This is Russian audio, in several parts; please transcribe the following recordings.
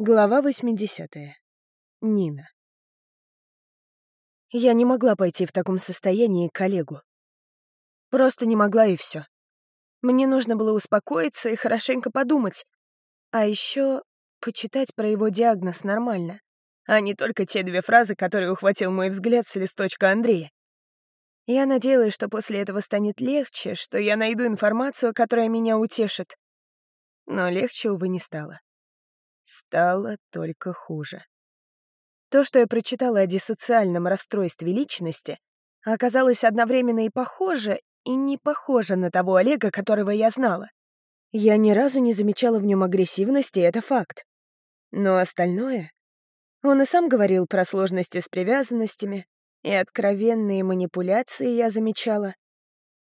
Глава 80. Нина. Я не могла пойти в таком состоянии к коллегу. Просто не могла и все. Мне нужно было успокоиться и хорошенько подумать. А еще почитать про его диагноз нормально, а не только те две фразы, которые ухватил мой взгляд с листочка Андрея. Я надеялась, что после этого станет легче, что я найду информацию, которая меня утешит. Но легче, увы, не стало. Стало только хуже. То, что я прочитала о диссоциальном расстройстве личности, оказалось одновременно и похоже, и не похоже на того Олега, которого я знала. Я ни разу не замечала в нем агрессивности, это факт. Но остальное... Он и сам говорил про сложности с привязанностями, и откровенные манипуляции я замечала.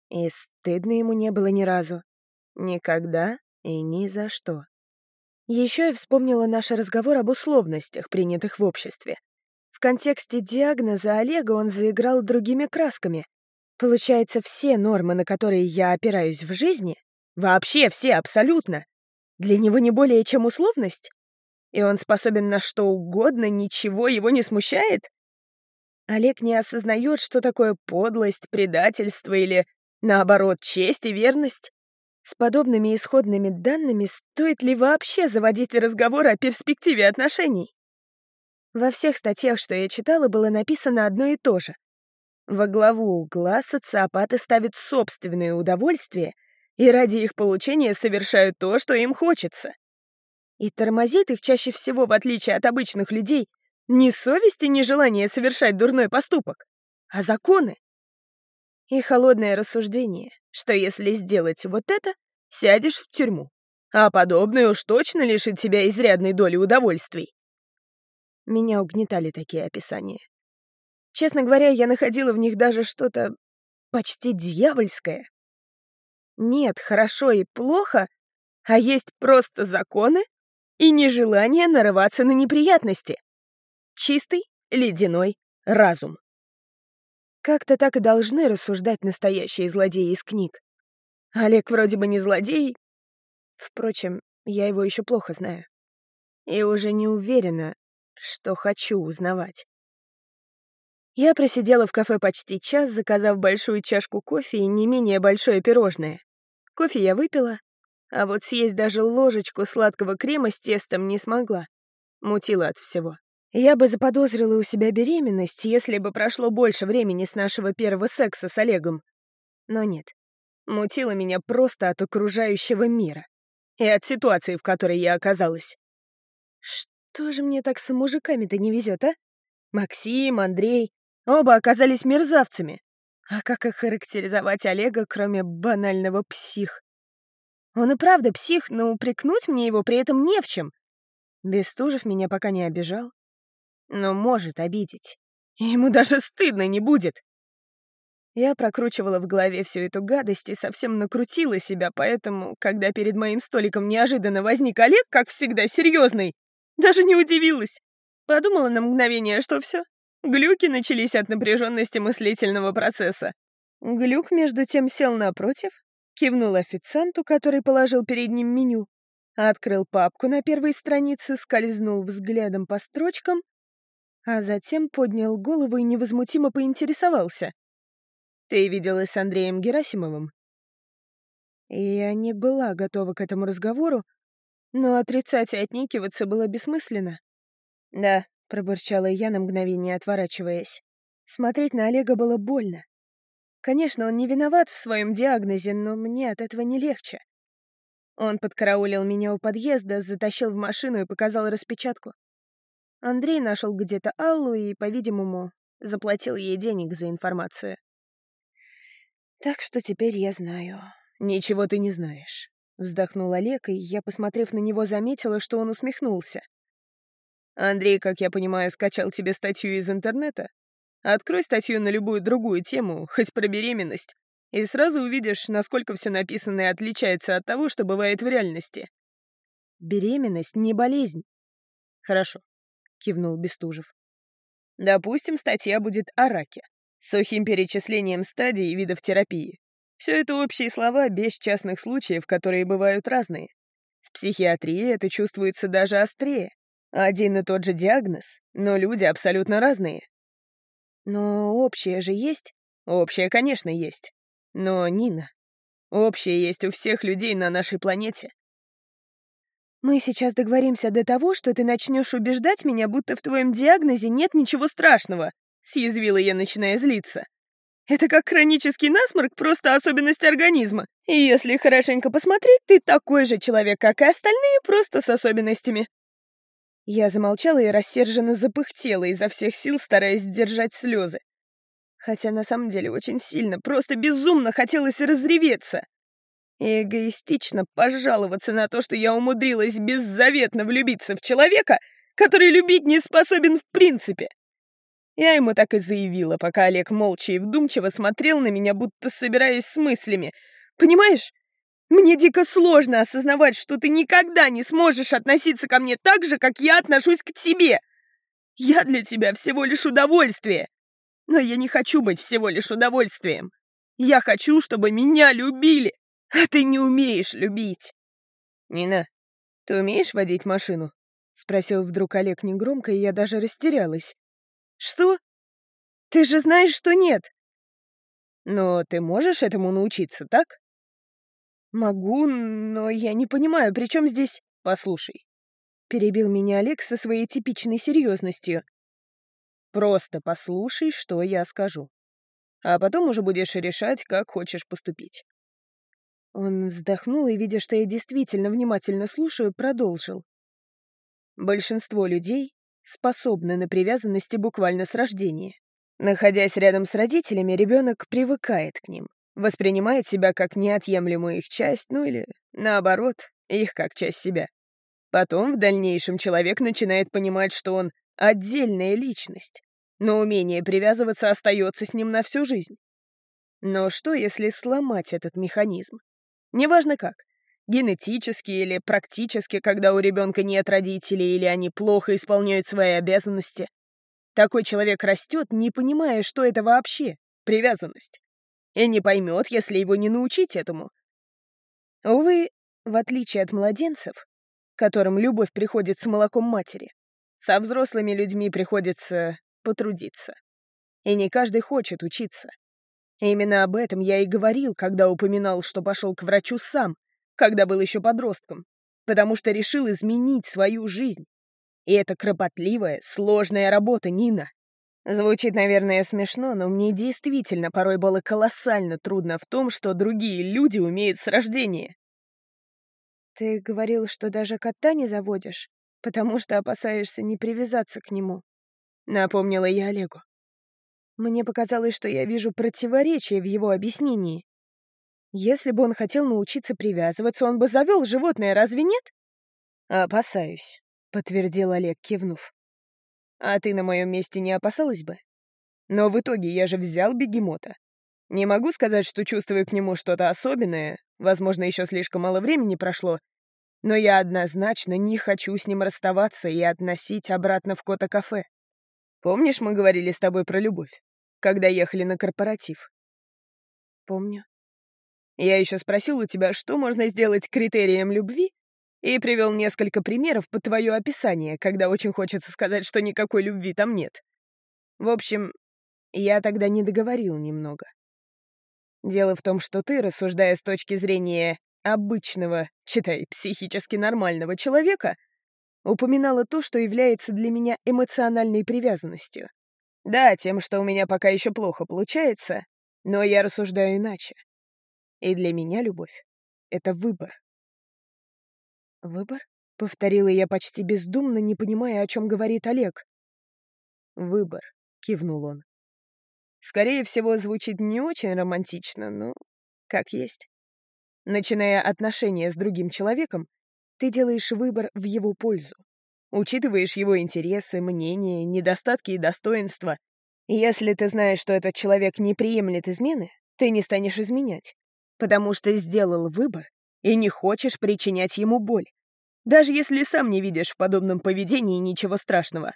И стыдно ему не было ни разу. Никогда и ни за что. Еще я вспомнила наш разговор об условностях, принятых в обществе. В контексте диагноза Олега он заиграл другими красками. Получается, все нормы, на которые я опираюсь в жизни, вообще все абсолютно, для него не более чем условность? И он способен на что угодно, ничего его не смущает? Олег не осознает, что такое подлость, предательство или, наоборот, честь и верность? С подобными исходными данными стоит ли вообще заводить разговор о перспективе отношений? Во всех статьях, что я читала, было написано одно и то же. Во главу угла социопаты ставят собственные удовольствия и ради их получения совершают то, что им хочется. И тормозит их чаще всего, в отличие от обычных людей, не совесть и не желание совершать дурной поступок, а законы. И холодное рассуждение, что если сделать вот это, сядешь в тюрьму. А подобное уж точно лишит тебя изрядной доли удовольствий. Меня угнетали такие описания. Честно говоря, я находила в них даже что-то почти дьявольское. Нет, хорошо и плохо, а есть просто законы и нежелание нарываться на неприятности. Чистый, ледяной разум. Как-то так и должны рассуждать настоящие злодеи из книг. Олег вроде бы не злодей. Впрочем, я его еще плохо знаю. И уже не уверена, что хочу узнавать. Я просидела в кафе почти час, заказав большую чашку кофе и не менее большое пирожное. Кофе я выпила, а вот съесть даже ложечку сладкого крема с тестом не смогла. Мутила от всего. Я бы заподозрила у себя беременность, если бы прошло больше времени с нашего первого секса с Олегом. Но нет. Мутило меня просто от окружающего мира. И от ситуации, в которой я оказалась. Что же мне так с мужиками-то не везет, а? Максим, Андрей, оба оказались мерзавцами. А как их характеризовать Олега, кроме банального псих? Он и правда псих, но упрекнуть мне его при этом не в чем. Бестужев меня пока не обижал но может обидеть. Ему даже стыдно не будет. Я прокручивала в голове всю эту гадость и совсем накрутила себя, поэтому, когда перед моим столиком неожиданно возник Олег, как всегда, серьезный, даже не удивилась. Подумала на мгновение, что все. Глюки начались от напряженности мыслительного процесса. Глюк, между тем, сел напротив, кивнул официанту, который положил перед ним меню, открыл папку на первой странице, скользнул взглядом по строчкам а затем поднял голову и невозмутимо поинтересовался. «Ты виделась с Андреем Герасимовым?» Я не была готова к этому разговору, но отрицать и отнекиваться было бессмысленно. «Да», — пробурчала я на мгновение, отворачиваясь. Смотреть на Олега было больно. Конечно, он не виноват в своем диагнозе, но мне от этого не легче. Он подкараулил меня у подъезда, затащил в машину и показал распечатку. Андрей нашел где-то Аллу и, по-видимому, заплатил ей денег за информацию. Так что теперь я знаю. Ничего ты не знаешь. Вздохнул Олег, и я, посмотрев на него, заметила, что он усмехнулся. Андрей, как я понимаю, скачал тебе статью из интернета? Открой статью на любую другую тему, хоть про беременность, и сразу увидишь, насколько все написанное отличается от того, что бывает в реальности. Беременность не болезнь. Хорошо, — кивнул Бестужев. «Допустим, статья будет о раке, с сухим перечислением стадий и видов терапии. Все это общие слова без частных случаев, которые бывают разные. С психиатрией это чувствуется даже острее. Один и тот же диагноз, но люди абсолютно разные. Но общее же есть? Общее, конечно, есть. Но, Нина, общее есть у всех людей на нашей планете. Мы сейчас договоримся до того, что ты начнешь убеждать меня, будто в твоем диагнозе нет ничего страшного, съязвила я, начиная злиться. Это как хронический насморк, просто особенность организма. И если хорошенько посмотреть, ты такой же человек, как и остальные, просто с особенностями. Я замолчала и рассерженно запыхтела, изо всех сил стараясь сдержать слезы. Хотя на самом деле очень сильно, просто безумно хотелось разреветься. И эгоистично пожаловаться на то, что я умудрилась беззаветно влюбиться в человека, который любить не способен в принципе. Я ему так и заявила, пока Олег молча и вдумчиво смотрел на меня, будто собираясь с мыслями. «Понимаешь, мне дико сложно осознавать, что ты никогда не сможешь относиться ко мне так же, как я отношусь к тебе. Я для тебя всего лишь удовольствие. Но я не хочу быть всего лишь удовольствием. Я хочу, чтобы меня любили, а ты не умеешь любить». «Нина, ты умеешь водить машину?» — спросил вдруг Олег негромко, и я даже растерялась. «Что? Ты же знаешь, что нет!» «Но ты можешь этому научиться, так?» «Могу, но я не понимаю, при чем здесь...» «Послушай», — перебил меня Олег со своей типичной серьезностью. «Просто послушай, что я скажу. А потом уже будешь решать, как хочешь поступить». Он вздохнул и, видя, что я действительно внимательно слушаю, продолжил. Большинство людей способны на привязанности буквально с рождения. Находясь рядом с родителями, ребенок привыкает к ним, воспринимает себя как неотъемлемую их часть, ну или, наоборот, их как часть себя. Потом в дальнейшем человек начинает понимать, что он отдельная личность, но умение привязываться остается с ним на всю жизнь. Но что, если сломать этот механизм? Неважно как, Генетически или практически, когда у ребенка нет родителей или они плохо исполняют свои обязанности. Такой человек растет, не понимая, что это вообще привязанность. И не поймет, если его не научить этому. Увы, в отличие от младенцев, которым любовь приходит с молоком матери, со взрослыми людьми приходится потрудиться. И не каждый хочет учиться. Именно об этом я и говорил, когда упоминал, что пошел к врачу сам, когда был еще подростком, потому что решил изменить свою жизнь. И это кропотливая, сложная работа, Нина. Звучит, наверное, смешно, но мне действительно порой было колоссально трудно в том, что другие люди умеют с рождения. Ты говорил, что даже кота не заводишь, потому что опасаешься не привязаться к нему. Напомнила я Олегу. Мне показалось, что я вижу противоречие в его объяснении. Если бы он хотел научиться привязываться, он бы завел животное, разве нет? Опасаюсь, подтвердил Олег, кивнув. А ты на моем месте не опасалась бы? Но в итоге я же взял бегемота. Не могу сказать, что чувствую к нему что-то особенное, возможно, еще слишком мало времени прошло, но я однозначно не хочу с ним расставаться и относить обратно в кота-кафе. Помнишь, мы говорили с тобой про любовь, когда ехали на корпоратив? Помню. Я еще спросил у тебя, что можно сделать критерием любви, и привел несколько примеров под твое описание, когда очень хочется сказать, что никакой любви там нет. В общем, я тогда не договорил немного. Дело в том, что ты, рассуждая с точки зрения обычного, читай, психически нормального человека, упоминала то, что является для меня эмоциональной привязанностью. Да, тем, что у меня пока еще плохо получается, но я рассуждаю иначе. И для меня любовь — это выбор. «Выбор?» — повторила я почти бездумно, не понимая, о чем говорит Олег. «Выбор», — кивнул он. «Скорее всего, звучит не очень романтично, но как есть. Начиная отношения с другим человеком, ты делаешь выбор в его пользу. Учитываешь его интересы, мнения, недостатки и достоинства. Если ты знаешь, что этот человек не приемлет измены, ты не станешь изменять потому что сделал выбор и не хочешь причинять ему боль, даже если сам не видишь в подобном поведении ничего страшного.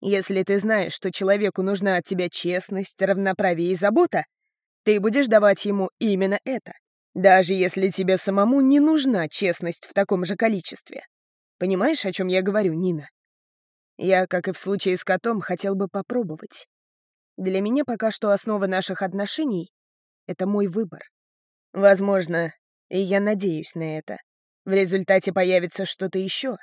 Если ты знаешь, что человеку нужна от тебя честность, равноправие и забота, ты будешь давать ему именно это, даже если тебе самому не нужна честность в таком же количестве. Понимаешь, о чем я говорю, Нина? Я, как и в случае с котом, хотел бы попробовать. Для меня пока что основа наших отношений — это мой выбор. Возможно, и я надеюсь на это. В результате появится что-то еще.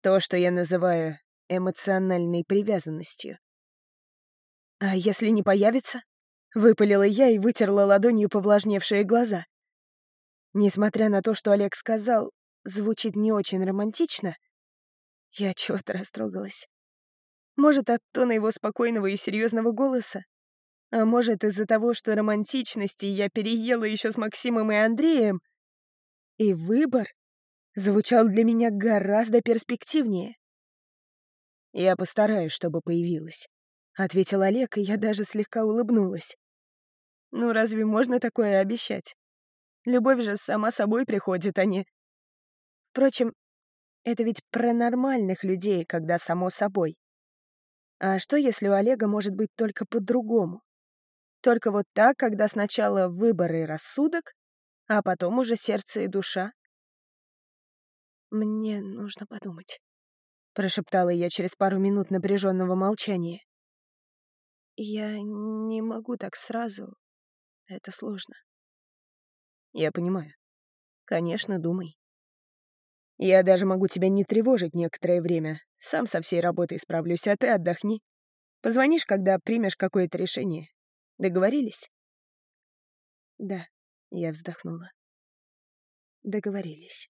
То, что я называю эмоциональной привязанностью. «А если не появится?» — выпалила я и вытерла ладонью повлажневшие глаза. Несмотря на то, что Олег сказал, звучит не очень романтично, я чего-то растрогалась. Может, от тона его спокойного и серьезного голоса? А может, из-за того, что романтичности я переела еще с Максимом и Андреем? И выбор звучал для меня гораздо перспективнее. «Я постараюсь, чтобы появилась», — ответил Олег, и я даже слегка улыбнулась. «Ну разве можно такое обещать? Любовь же сама собой приходит, а не...» Впрочем, это ведь про нормальных людей, когда само собой. А что, если у Олега может быть только по-другому? Только вот так, когда сначала выбор и рассудок, а потом уже сердце и душа? «Мне нужно подумать», — прошептала я через пару минут напряженного молчания. «Я не могу так сразу. Это сложно». «Я понимаю. Конечно, думай. Я даже могу тебя не тревожить некоторое время. Сам со всей работой справлюсь, а ты отдохни. Позвонишь, когда примешь какое-то решение. Договорились?» «Да», — я вздохнула. «Договорились».